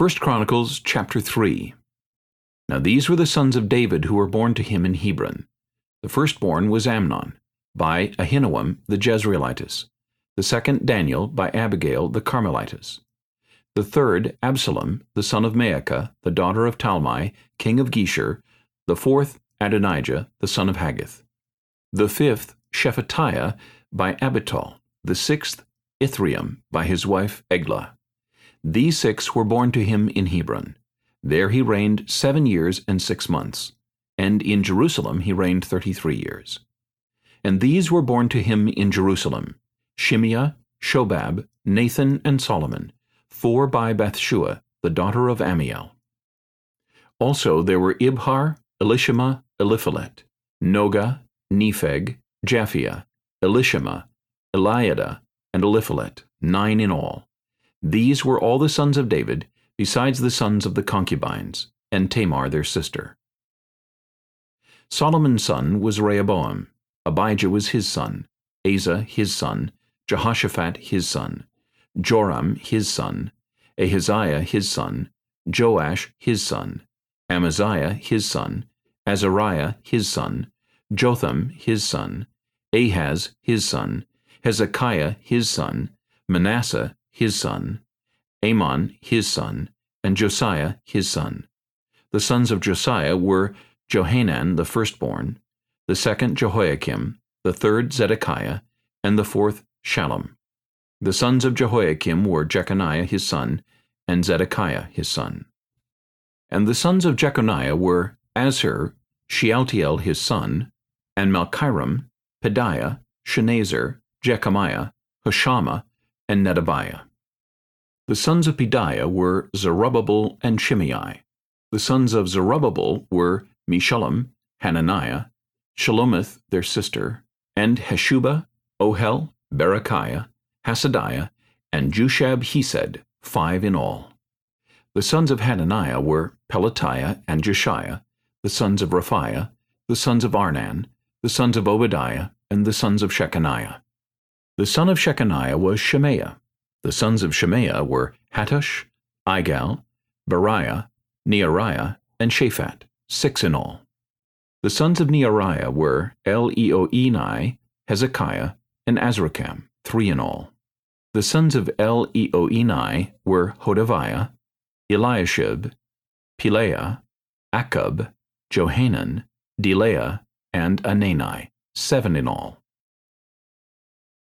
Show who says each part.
Speaker 1: 1 Chronicles chapter 3 Now these were the sons of David who were born to him in Hebron. The firstborn was Amnon, by Ahinoam the Jezreelitess. The second Daniel, by Abigail the Carmelitess. The third Absalom, the son of Maacah, the daughter of Talmai, king of Geshur. The fourth Adonijah, the son of Haggith. The fifth Shephatiah, by Abital. The sixth Ithream, by his wife Eglah. These six were born to him in Hebron. There he reigned seven years and six months. And in Jerusalem he reigned thirty-three years. And these were born to him in Jerusalem, Shimea, Shobab, Nathan, and Solomon, four by Bathshua, the daughter of Ammiel. Also there were Ibhar, Elishama, Eliphelet, Nogah, Nepheg, Japhia, Elishama, Eliada, and Eliphelet, nine in all. These were all the sons of David, besides the sons of the concubines, and Tamar their sister. Solomon's son was Rehoboam, Abijah was his son, Asa his son, Jehoshaphat his son, Joram his son, Ahaziah his son, Joash his son, Amaziah his son, Azariah his son, Jotham his son, Ahaz his son, Hezekiah his son, Manasseh his son, Amon his son, and Josiah his son. The sons of Josiah were Johanan the firstborn, the second Jehoiakim, the third Zedekiah, and the fourth Shallum. The sons of Jehoiakim were Jeconiah his son, and Zedekiah his son. And the sons of Jeconiah were Assir, Shealtiel his son, and Malchiram, Pedaiah, Shenazzar, Jecamiah, Hoshama, and Nedabiah. The sons of Pedaiah were Zerubbabel and Shimei. The sons of Zerubbabel were Meshullam, Hananiah, Shelomith their sister, and Hashubah, Ohel, Berechiah, Hasadiah, and Jushab-hesed, five in all. The sons of Hananiah were Pelatiah and Jeshaiah, the sons of Rephaiah, the sons of Arnan, the sons of Obadiah, and the sons of Shechaniah. The son of Shechaniah was Shemaiah. The sons of Shemaiah were Hattush, Igal, Bariah, Neariah, and Shaphat, six in all. The sons of Neariah were Elioenai, Hezekiah, and Azrikam, three in all. The sons of Elioenai were Hodaviah, Eliashib, Pelaiah, Akkub, Johanan, Delaiah, and Anani, seven in all.